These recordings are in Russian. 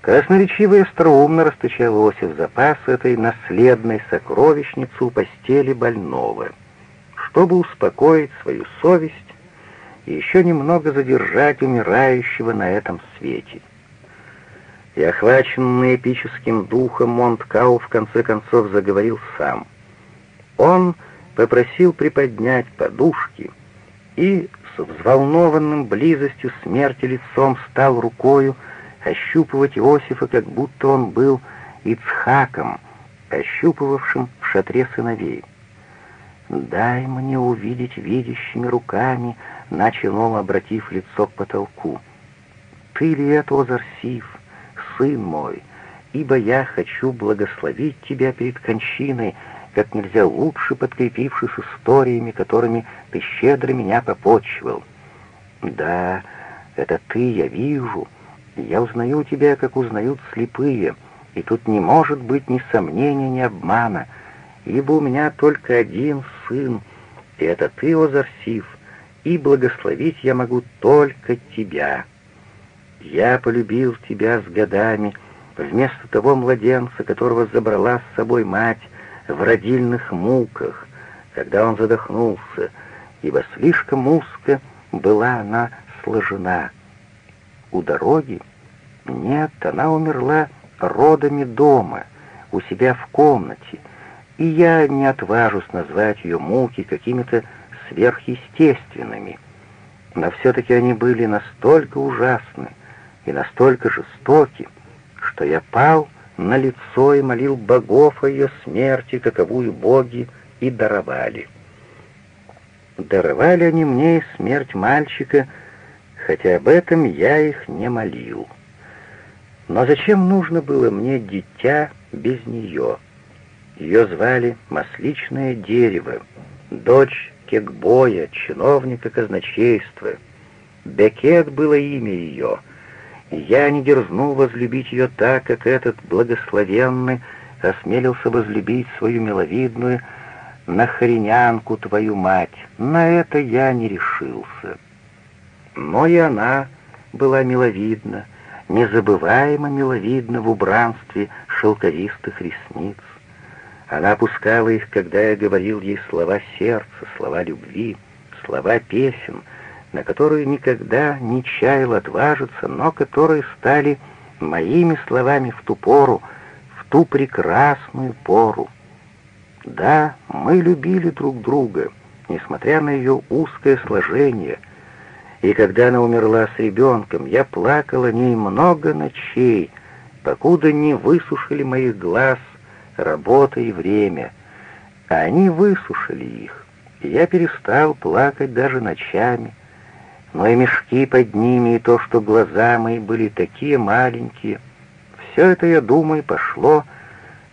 Красноречиво и остроумно расточал Иосиф запас этой наследной сокровищницы у постели больного, чтобы успокоить свою совесть и еще немного задержать умирающего на этом свете. И охваченный эпическим духом Монткау в конце концов заговорил сам. Он попросил приподнять подушки и с взволнованным близостью смерти лицом стал рукою ощупывать Иосифа, как будто он был Ицхаком, ощупывавшим в шатре сыновей. «Дай мне увидеть видящими руками», — начал он, обратив лицо к потолку. «Ты ли это, Озарсив, сын мой? Ибо я хочу благословить тебя перед кончиной, как нельзя лучше подкрепившись историями, которыми ты щедро меня попочивал. Да, это ты, я вижу, я узнаю тебя, как узнают слепые, и тут не может быть ни сомнения, ни обмана, ибо у меня только один сын, и это ты, Озарсив, и благословить я могу только тебя. Я полюбил тебя с годами, вместо того младенца, которого забрала с собой мать в родильных муках, когда он задохнулся, ибо слишком узко была она сложена. У дороги нет, она умерла родами дома, у себя в комнате, и я не отважусь назвать ее муки какими-то сверхъестественными. Но все-таки они были настолько ужасны и настолько жестоки, что я пал на лицо и молил богов о ее смерти, каковую боги и даровали. Даровали они мне смерть мальчика, хотя об этом я их не молил. Но зачем нужно было мне дитя без нее? Ее звали Масличное дерево, дочь Кекбоя, чиновника казначейства. Бекет было имя ее. Я не дерзнул возлюбить ее так, как этот благословенный осмелился возлюбить свою миловидную нахренянку твою мать. На это я не решился. Но и она была миловидна, незабываемо миловидна в убранстве шелковистых ресниц. Она опускала их, когда я говорил ей слова сердца, слова любви, слова песен, на которые никогда не чаял отважиться, но которые стали моими словами в ту пору, в ту прекрасную пору. Да, мы любили друг друга, несмотря на ее узкое сложение — и когда она умерла с ребенком, я плакал о ней много ночей, покуда не высушили моих глаз работа и время. А они высушили их, и я перестал плакать даже ночами. Но и мешки под ними, и то, что глаза мои были такие маленькие, все это, я думаю, пошло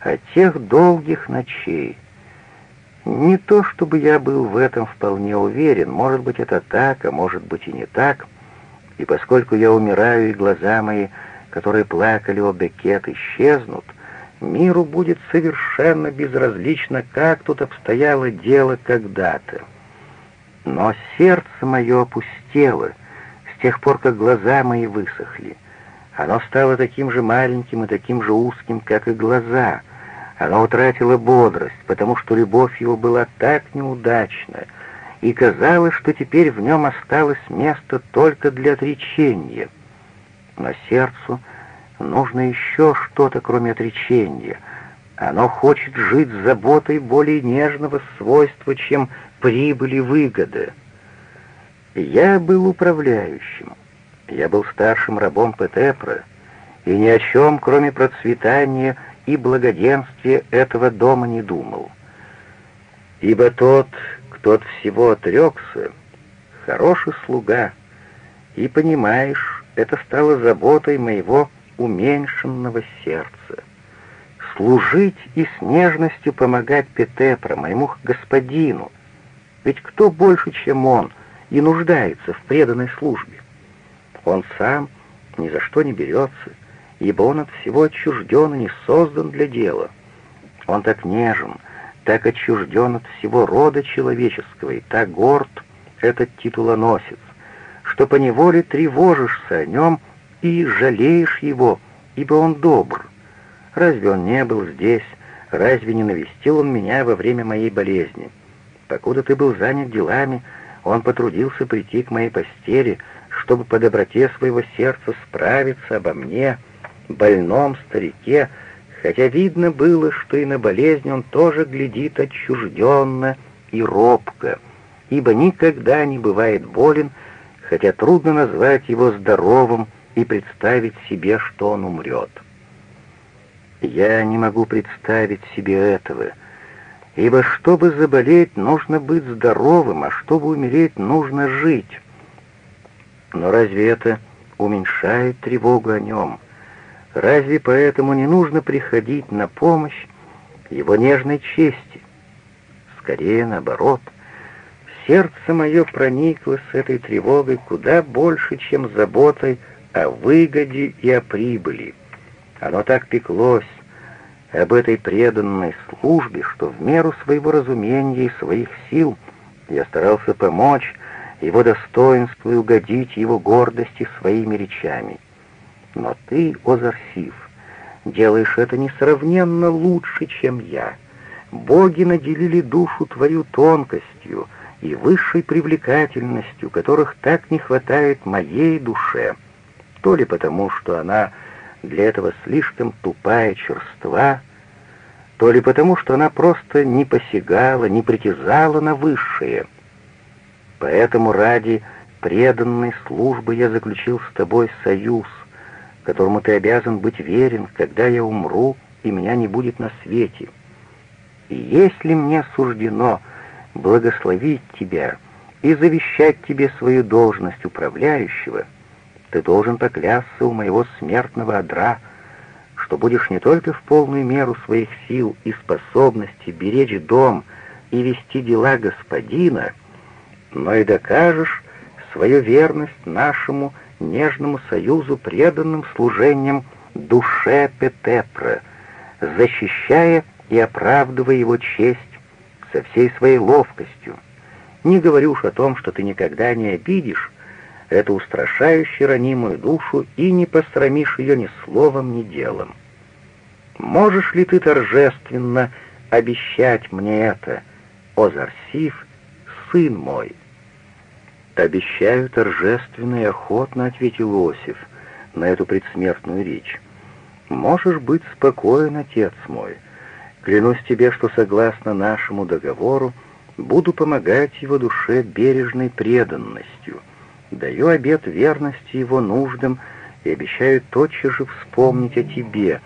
от тех долгих ночей, не то чтобы я был в этом вполне уверен, может быть это так, а может быть и не так. И поскольку я умираю, и глаза мои, которые плакали о Бекет, исчезнут, миру будет совершенно безразлично, как тут обстояло дело когда-то. Но сердце мое опустело с тех пор, как глаза мои высохли. Оно стало таким же маленьким и таким же узким, как и глаза — оно утратило бодрость, потому что любовь его была так неудачна, и казалось, что теперь в нем осталось место только для отречения. Но сердцу нужно еще что-то, кроме отречения. Оно хочет жить с заботой более нежного свойства, чем прибыль и выгода. Я был управляющим. Я был старшим рабом Петепра, и ни о чем, кроме процветания и благоденствие этого дома не думал. Ибо тот, кто от всего отрекся, хороший слуга, и, понимаешь, это стало заботой моего уменьшенного сердца. Служить и с нежностью помогать Петепра, моему господину, ведь кто больше, чем он, и нуждается в преданной службе? Он сам ни за что не берется, ибо он от всего отчужден и не создан для дела. Он так нежен, так отчужден от всего рода человеческого и так горд этот титулоносец, что поневоле тревожишься о нем и жалеешь его, ибо он добр. Разве он не был здесь, разве не навестил он меня во время моей болезни? Покуда ты был занят делами, он потрудился прийти к моей постели, чтобы по доброте своего сердца справиться обо мне, больном старике, хотя видно было, что и на болезнь он тоже глядит отчужденно и робко, ибо никогда не бывает болен, хотя трудно назвать его здоровым и представить себе, что он умрет. Я не могу представить себе этого, ибо чтобы заболеть, нужно быть здоровым, а чтобы умереть, нужно жить. Но разве это уменьшает тревогу о нем? Разве поэтому не нужно приходить на помощь его нежной чести? Скорее наоборот. Сердце мое проникло с этой тревогой куда больше, чем заботой о выгоде и о прибыли. Оно так пеклось об этой преданной службе, что в меру своего разумения и своих сил я старался помочь его достоинству и угодить его гордости своими речами. Но ты, Озарсив, делаешь это несравненно лучше, чем я. Боги наделили душу твою тонкостью и высшей привлекательностью, которых так не хватает моей душе, то ли потому, что она для этого слишком тупая черства, то ли потому, что она просто не посягала, не притязала на высшее. Поэтому ради преданной службы я заключил с тобой союз, которому ты обязан быть верен, когда я умру, и меня не будет на свете. И если мне суждено благословить тебя и завещать тебе свою должность управляющего, ты должен поклясться у моего смертного одра, что будешь не только в полную меру своих сил и способностей беречь дом и вести дела господина, но и докажешь свою верность нашему нежному союзу преданным служением душе Петепра, защищая и оправдывая его честь со всей своей ловкостью. Не говорю уж о том, что ты никогда не обидишь эту устрашающую ранимую душу и не посрамишь ее ни словом, ни делом. Можешь ли ты торжественно обещать мне это, о Зарсив, сын мой?» «Обещаю торжественно и охотно», — ответил Иосиф на эту предсмертную речь. «Можешь быть спокоен, отец мой. Клянусь тебе, что согласно нашему договору буду помогать его душе бережной преданностью. Даю обет верности его нуждам и обещаю тотчас же вспомнить о тебе,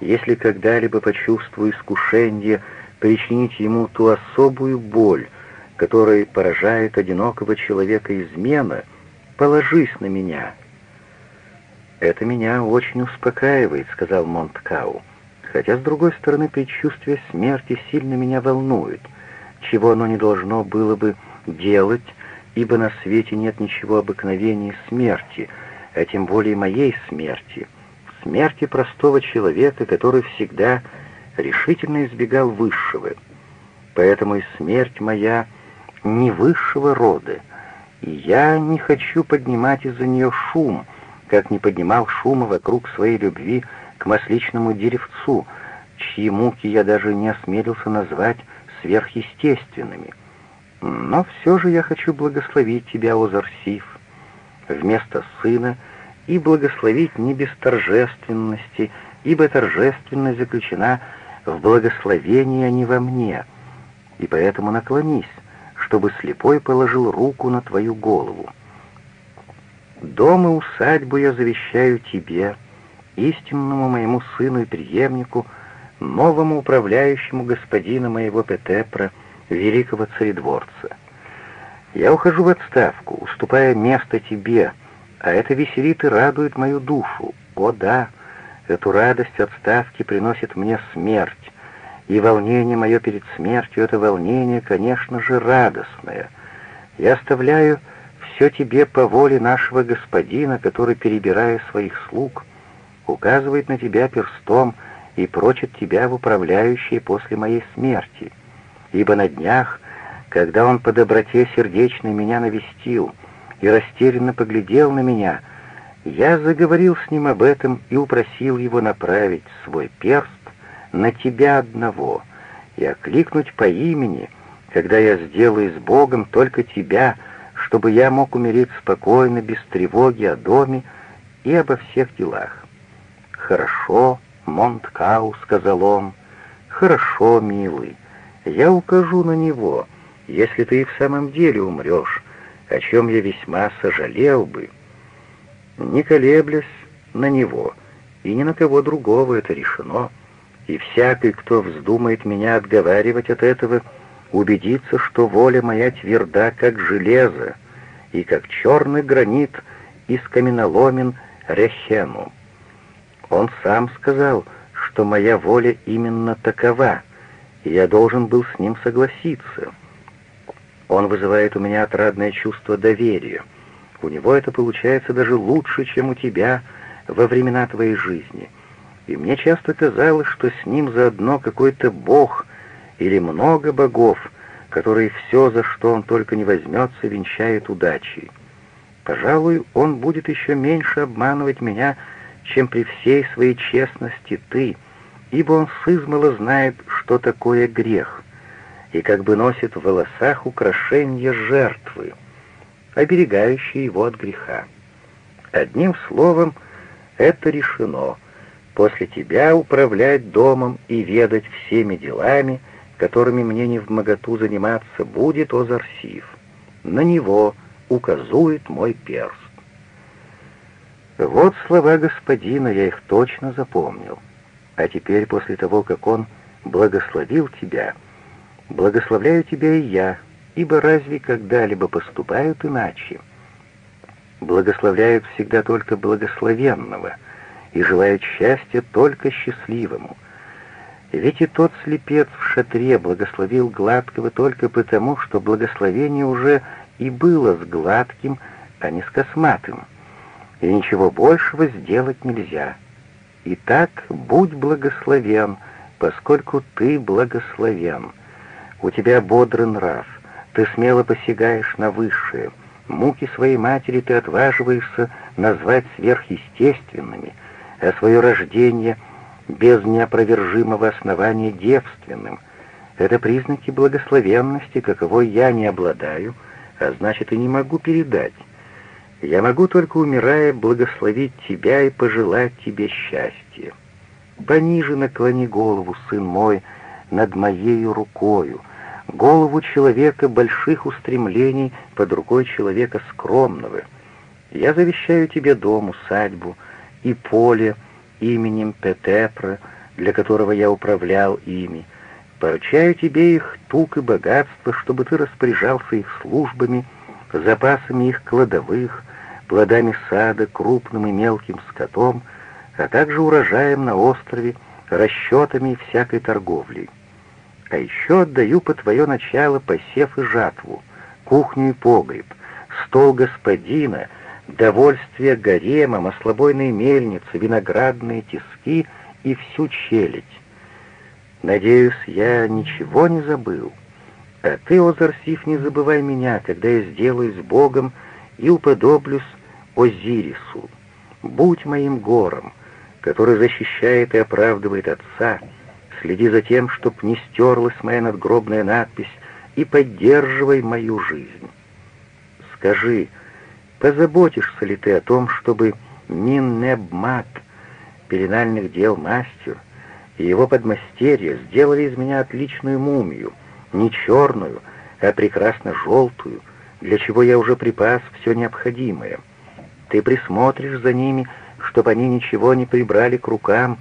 если когда-либо почувствую искушение причинить ему ту особую боль, которой поражает одинокого человека измена, положись на меня». «Это меня очень успокаивает», — сказал Монткау. «Хотя, с другой стороны, предчувствие смерти сильно меня волнует, чего оно не должно было бы делать, ибо на свете нет ничего обыкновеннее смерти, а тем более моей смерти, смерти простого человека, который всегда решительно избегал высшего. Поэтому и смерть моя — не высшего рода, и я не хочу поднимать из-за нее шум, как не поднимал шума вокруг своей любви к масличному деревцу, чьи муки я даже не осмелился назвать сверхъестественными. Но все же я хочу благословить тебя, Озарсив, вместо сына, и благословить не без торжественности, ибо торжественность заключена в благословении, а не во мне. И поэтому наклонись, чтобы слепой положил руку на твою голову. Дом и усадьбу я завещаю тебе, истинному моему сыну и преемнику, новому управляющему господина моего Петепра, великого царедворца. Я ухожу в отставку, уступая место тебе, а это веселит и радует мою душу. О да, эту радость отставки приносит мне смерть, и волнение мое перед смертью — это волнение, конечно же, радостное. Я оставляю все тебе по воле нашего господина, который, перебирая своих слуг, указывает на тебя перстом и прочит тебя в управляющие после моей смерти. Ибо на днях, когда он по доброте сердечной меня навестил и растерянно поглядел на меня, Я заговорил с ним об этом и упросил его направить свой перст на тебя одного и окликнуть по имени, когда я сделаю с Богом только тебя, чтобы я мог умереть спокойно, без тревоги о доме и обо всех делах. «Хорошо, Монткау», — сказал он, — «хорошо, милый, я укажу на него, если ты и в самом деле умрешь, о чем я весьма сожалел бы. Не колеблясь на него, и ни на кого другого это решено, и всякий, кто вздумает меня отговаривать от этого, убедится, что воля моя тверда, как железо, и как черный гранит из каменоломен Рехену. Он сам сказал, что моя воля именно такова, и я должен был с ним согласиться. Он вызывает у меня отрадное чувство доверия. У него это получается даже лучше, чем у тебя во времена твоей жизни. И мне часто казалось, что с ним заодно какой-то бог или много богов, которые все, за что он только не возьмется, венчает удачей. Пожалуй, он будет еще меньше обманывать меня, чем при всей своей честности ты, ибо он сызмало знает, что такое грех, и как бы носит в волосах украшения жертвы, оберегающие его от греха. Одним словом, это решено. После тебя управлять домом и ведать всеми делами, которыми мне не в моготу заниматься, будет Озарсив. На него указует мой перст. Вот слова господина, я их точно запомнил. А теперь, после того, как он благословил тебя, благословляю тебя и я, ибо разве когда-либо поступают иначе? Благословляют всегда только благословенного и желают счастья только счастливому. Ведь и тот слепец в шатре благословил гладкого только потому, что благословение уже и было с гладким, а не с косматым, и ничего большего сделать нельзя — Итак, будь благословен, поскольку ты благословен. У тебя бодрый нрав, ты смело посягаешь на высшее. Муки своей матери ты отваживаешься назвать сверхъестественными, а свое рождение без неопровержимого основания девственным. Это признаки благословенности, каковой я не обладаю, а значит и не могу передать. Я могу только, умирая, благословить тебя и пожелать тебе счастья. Пониже наклони голову, сын мой, над моею рукою, голову человека больших устремлений под рукой человека скромного. Я завещаю тебе дом, усадьбу и поле именем Петепра, для которого я управлял ими. Поручаю тебе их тук и богатство, чтобы ты распоряжался их службами, запасами их кладовых, плодами сада, крупным и мелким скотом, а также урожаем на острове, расчетами и всякой торговлей. А еще отдаю по твое начало посев и жатву, кухню и погреб, стол господина, довольствие гарема, маслобойные мельницы, виноградные тиски и всю челядь. Надеюсь, я ничего не забыл. А ты, Озарсив, не забывай меня, когда я сделаюсь Богом и уподоблюсь Озирису. Будь моим гором, который защищает и оправдывает отца. Следи за тем, чтоб не стерлась моя надгробная надпись, и поддерживай мою жизнь. Скажи, позаботишься ли ты о том, чтобы Миннебмат, пеленальных дел мастер, и его подмастерья сделали из меня отличную мумию, не черную, а прекрасно желтую, для чего я уже припас все необходимое. Ты присмотришь за ними, чтобы они ничего не прибрали к рукам,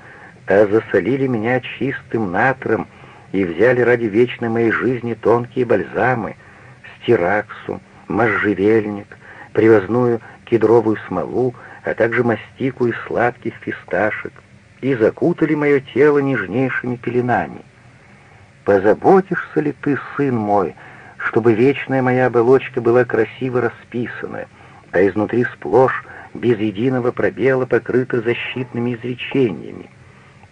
а засолили меня чистым натром и взяли ради вечной моей жизни тонкие бальзамы, стираксу, можжевельник, привозную кедровую смолу, а также мастику из сладких фисташек, и закутали мое тело нежнейшими пеленами. Позаботишься ли ты, сын мой, чтобы вечная моя оболочка была красиво расписана, а изнутри сплошь, без единого пробела, покрыта защитными изречениями.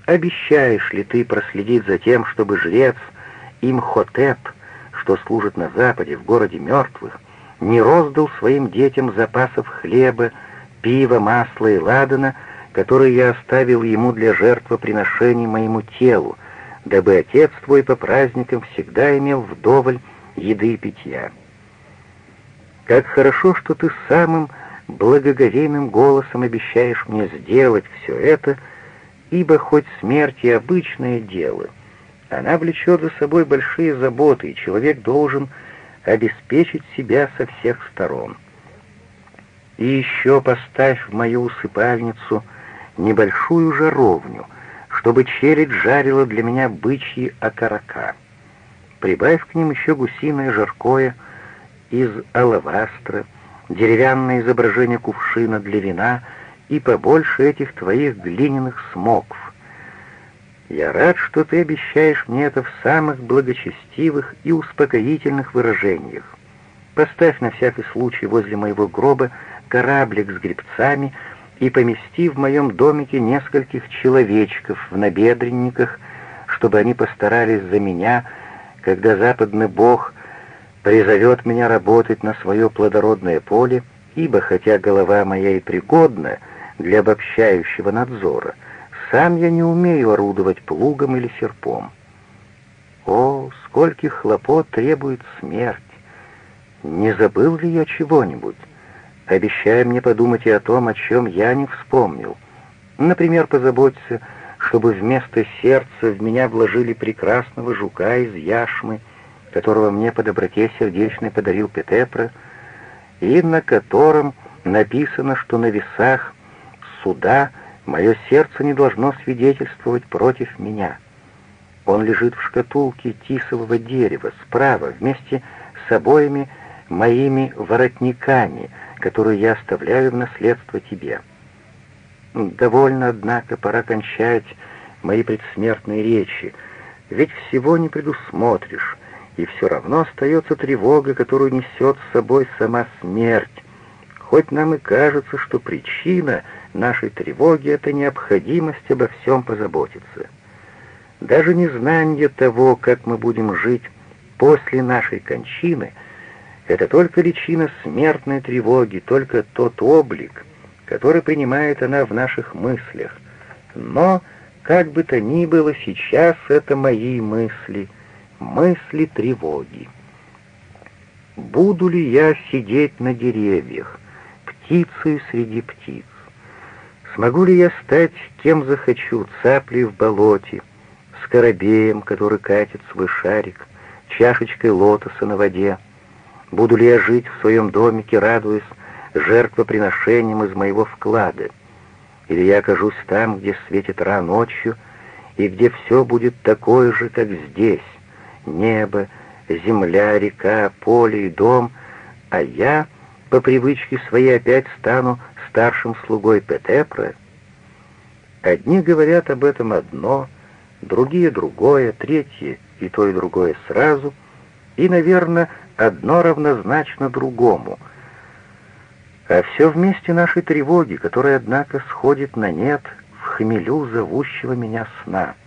Обещаешь ли ты проследить за тем, чтобы жрец Имхотеп, что служит на западе, в городе мертвых, не роздал своим детям запасов хлеба, пива, масла и ладана, которые я оставил ему для жертвоприношений моему телу, дабы отец твой по праздникам всегда имел вдоволь еды и питья. Как хорошо, что ты самым благоговейным голосом обещаешь мне сделать все это, ибо хоть смерть и обычное дело, она влечет за собой большие заботы, и человек должен обеспечить себя со всех сторон. И еще поставь в мою усыпальницу небольшую жаровню, чтобы челядь жарила для меня бычьи окорока. Прибавь к ним еще гусиное жаркое из алавастра, деревянное изображение кувшина для вина и побольше этих твоих глиняных смокв. Я рад, что ты обещаешь мне это в самых благочестивых и успокоительных выражениях. Поставь на всякий случай возле моего гроба кораблик с грибцами и помести в моем домике нескольких человечков в набедренниках, чтобы они постарались за меня, когда западный бог призовет меня работать на свое плодородное поле, ибо хотя голова моя и пригодна для обобщающего надзора, сам я не умею орудовать плугом или серпом. О, скольких хлопот требует смерть! Не забыл ли я чего-нибудь? Обещай мне подумать и о том, о чем я не вспомнил. Например, позаботься, чтобы вместо сердца в меня вложили прекрасного жука из яшмы, которого мне по доброте сердечной подарил Петепра, и на котором написано, что на весах суда мое сердце не должно свидетельствовать против меня. Он лежит в шкатулке тисового дерева справа вместе с обоими моими воротниками, которые я оставляю в наследство тебе. Довольно, однако, пора кончать мои предсмертные речи, ведь всего не предусмотришь, и все равно остается тревога, которую несет с собой сама смерть, хоть нам и кажется, что причина нашей тревоги — это необходимость обо всем позаботиться. Даже незнание того, как мы будем жить после нашей кончины, это только личина смертной тревоги, только тот облик, который принимает она в наших мыслях. Но, как бы то ни было, сейчас это мои мысли — мысли тревоги. Буду ли я сидеть на деревьях, птицей среди птиц? Смогу ли я стать кем захочу, цаплей в болоте, скоробеем, который катит свой шарик, чашечкой лотоса на воде? Буду ли я жить в своем домике, радуясь жертвоприношением из моего вклада? Или я окажусь там, где светит ра ночью, и где все будет такое же, как здесь, небо, земля, река, поле и дом, а я по привычке своей опять стану старшим слугой Петепра? Одни говорят об этом одно, другие другое, третьи и то и другое сразу, и, наверное, одно равнозначно другому. А все вместе нашей тревоги, которая, однако, сходит на нет в хмелю зовущего меня сна —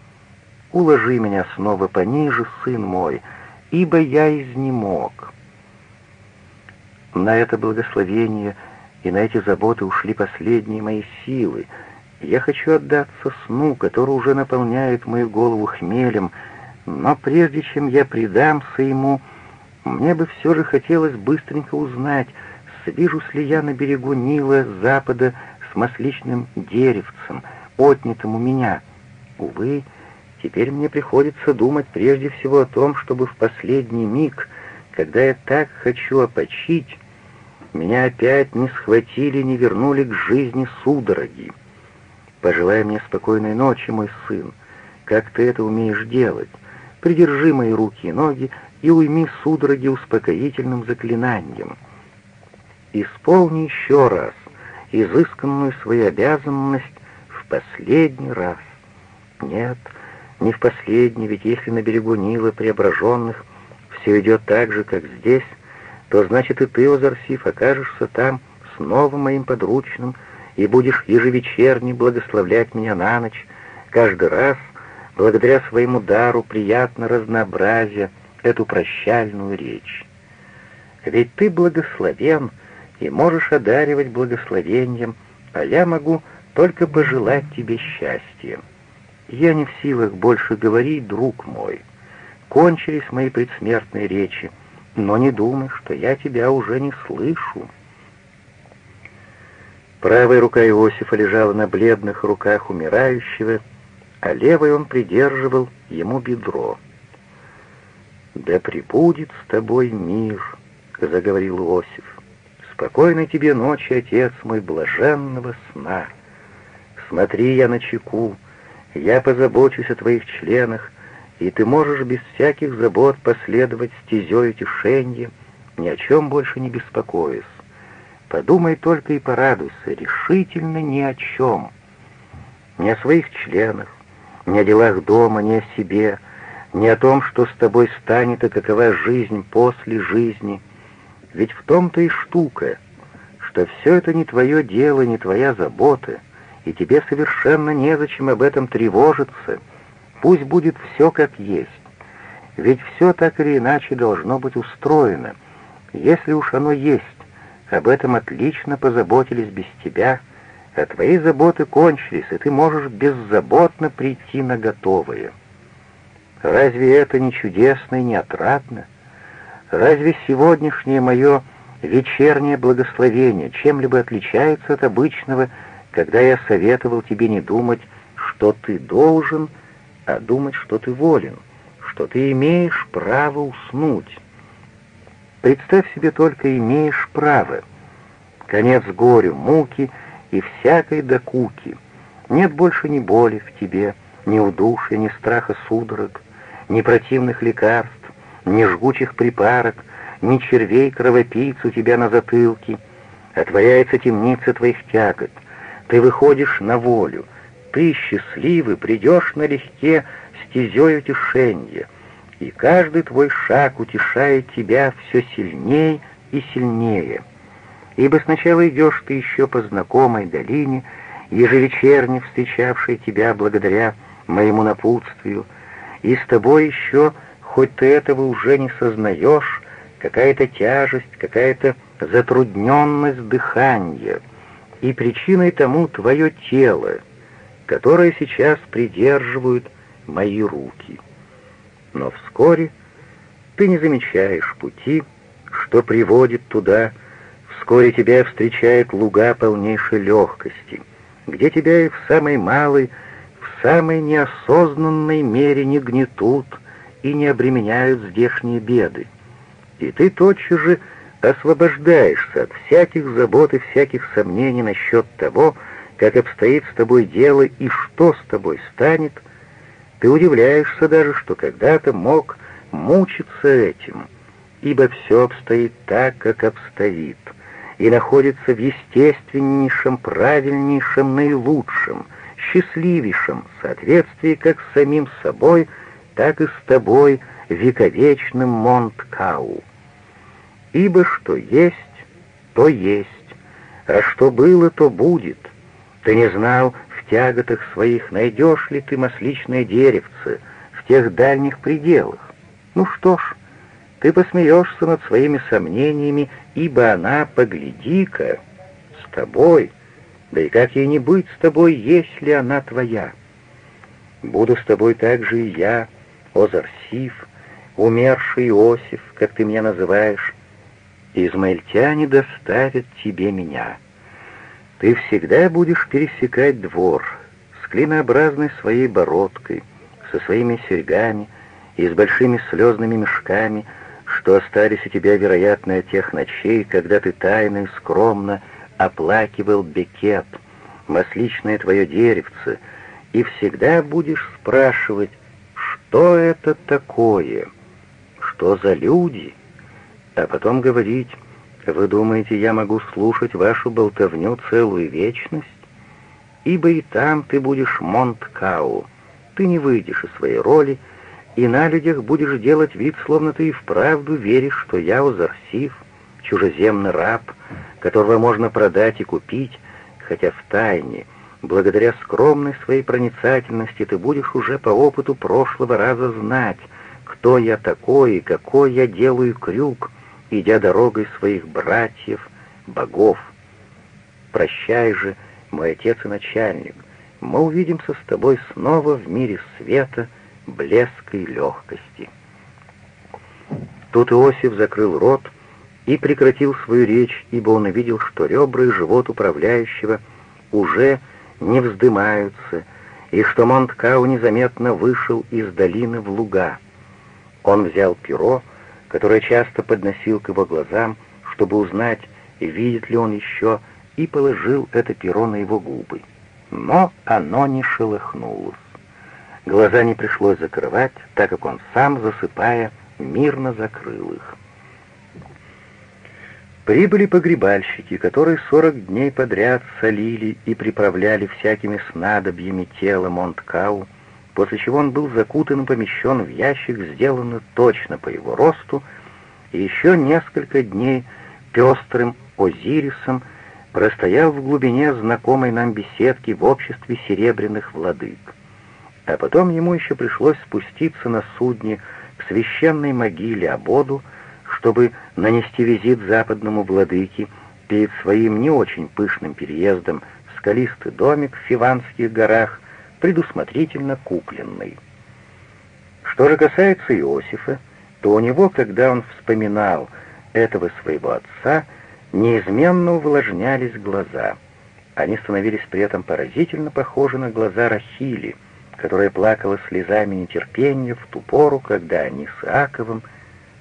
Уложи меня снова пониже, сын мой, ибо я изнемог. На это благословение и на эти заботы ушли последние мои силы. Я хочу отдаться сну, который уже наполняет мою голову хмелем, но прежде чем я предамся ему, мне бы все же хотелось быстренько узнать, свижусь ли я на берегу Нила с запада с масличным деревцем, отнятым у меня. Увы, Теперь мне приходится думать прежде всего о том, чтобы в последний миг, когда я так хочу опочить, меня опять не схватили, не вернули к жизни судороги. Пожелай мне спокойной ночи, мой сын. Как ты это умеешь делать? Придержи мои руки и ноги и уйми судороги успокоительным заклинанием. Исполни еще раз изысканную свою обязанность в последний раз. Нет, — не в последний, ведь если на берегу Нила преображенных все идет так же, как здесь, то значит и ты, Озарсиф, окажешься там с новым моим подручным и будешь ежевечерне благословлять меня на ночь, каждый раз, благодаря своему дару, приятно разнообразия эту прощальную речь. Ведь ты благословен и можешь одаривать благословением а я могу только пожелать тебе счастья. Я не в силах больше говорить, друг мой. Кончились мои предсмертные речи, но не думай, что я тебя уже не слышу. Правая рука Иосифа лежала на бледных руках умирающего, а левой он придерживал ему бедро. «Да пребудет с тобой мир», — заговорил Иосиф. «Спокойной тебе ночи, отец мой, блаженного сна. Смотри, я на чеку, я позабочусь о твоих членах, и ты можешь без всяких забот последовать стезей утешенья, ни о чем больше не беспокоясь. Подумай только и порадуйся, решительно ни о чем. Ни о своих членах, ни о делах дома, ни о себе, ни о том, что с тобой станет и какова жизнь после жизни. Ведь в том-то и штука, что все это не твое дело, не твоя забота, и тебе совершенно незачем об этом тревожиться. Пусть будет все как есть. Ведь все так или иначе должно быть устроено. Если уж оно есть, об этом отлично позаботились без тебя, а твои заботы кончились, и ты можешь беззаботно прийти на готовое. Разве это не чудесно и не отрадно? Разве сегодняшнее мое вечернее благословение чем-либо отличается от обычного, когда я советовал тебе не думать, что ты должен, а думать, что ты волен, что ты имеешь право уснуть? Представь себе только имеешь право. Конец горю, муки и всякой докуки. Нет больше ни боли в тебе, ни удушья, ни страха судорог, ни противных лекарств, ни жгучих припарок, ни червей кровопийц у тебя на затылке. Отворяется темница твоих тягот. Ты выходишь на волю. Ты, счастливый, придешь налегке стезей утешенья и каждый твой шаг утешает тебя все сильнее и сильнее. Ибо сначала идешь ты еще по знакомой долине, ежевечерне встречавшей тебя благодаря моему напутствию, и с тобой еще, хоть ты этого уже не сознаешь, какая-то тяжесть, какая-то затрудненность дыхания, и причиной тому твое тело, которое сейчас придерживают мои руки». Но вскоре ты не замечаешь пути, что приводит туда, вскоре тебя встречает луга полнейшей легкости, где тебя и в самой малой, в самой неосознанной мере не гнетут и не обременяют здешние беды. И ты тотчас же освобождаешься от всяких забот и всяких сомнений насчет того, как обстоит с тобой дело и что с тобой станет — ты удивляешься даже, что когда-то мог мучиться этим, ибо все обстоит так, как обстоит, и находится в естественнейшем, правильнейшем, наилучшем, счастливейшем соответствии как с самим собой, так и с тобой, вековечным Монткау. Ибо что есть, то есть, а что было, то будет. Ты не знал, тяготах своих найдешь ли ты масличное деревце в тех дальних пределах? Ну что ж, ты посмеешься над своими сомнениями, ибо она, погляди-ка, с тобой, да и как ей не быть с тобой, если она твоя? Буду с тобой также и я, Озарсив, умерший Иосиф, как ты меня называешь. Измаильтяне доставят тебе меня». Ты всегда будешь пересекать двор с клинообразной своей бородкой, со своими серьгами и с большими слезными мешками, что остались у тебя, вероятно, от тех ночей, когда ты тайно и скромно оплакивал бекет, масличное твое деревце, и всегда будешь спрашивать, что это такое, что за люди, а потом говорить, вы думаете, я могу слушать вашу болтовню целую вечность? Ибо и там ты будешь Монткау. Ты не выйдешь из своей роли, и на людях будешь делать вид, словно ты и вправду веришь, что я Озарсив, чужеземный раб, которого можно продать и купить, хотя в тайне, благодаря скромной своей проницательности, ты будешь уже по опыту прошлого раза знать, кто я такой и какой я делаю крюк, идя дорогой своих братьев, богов. Прощай же, мой отец и начальник, мы увидимся с тобой снова в мире света, блеска и легкости». Тут Иосиф закрыл рот и прекратил свою речь, ибо он увидел, что ребра и живот управляющего уже не вздымаются, и что Монткау незаметно вышел из долины в луга. Он взял перо, которое часто подносил к его глазам, чтобы узнать, видит ли он еще, и положил это перо на его губы. Но оно не шелохнулось. Глаза не пришлось закрывать, так как он сам, засыпая, мирно закрыл их. Прибыли погребальщики, которые сорок дней подряд солили и приправляли всякими снадобьями тело Монткау, после чего он был закутан и помещен в ящик, сделанный точно по его росту, и еще несколько дней пестрым Озирисом простоял в глубине знакомой нам беседки в обществе серебряных владык. А потом ему еще пришлось спуститься на судне к священной могиле Абоду, чтобы нанести визит западному владыке перед своим не очень пышным переездом в скалистый домик в Фиванских горах, предусмотрительно купленный. Что же касается Иосифа, то у него, когда он вспоминал этого своего отца, неизменно увлажнялись глаза. Они становились при этом поразительно похожи на глаза Рахили, которая плакала слезами нетерпения в ту пору, когда они с Иаковом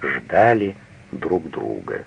ждали друг друга.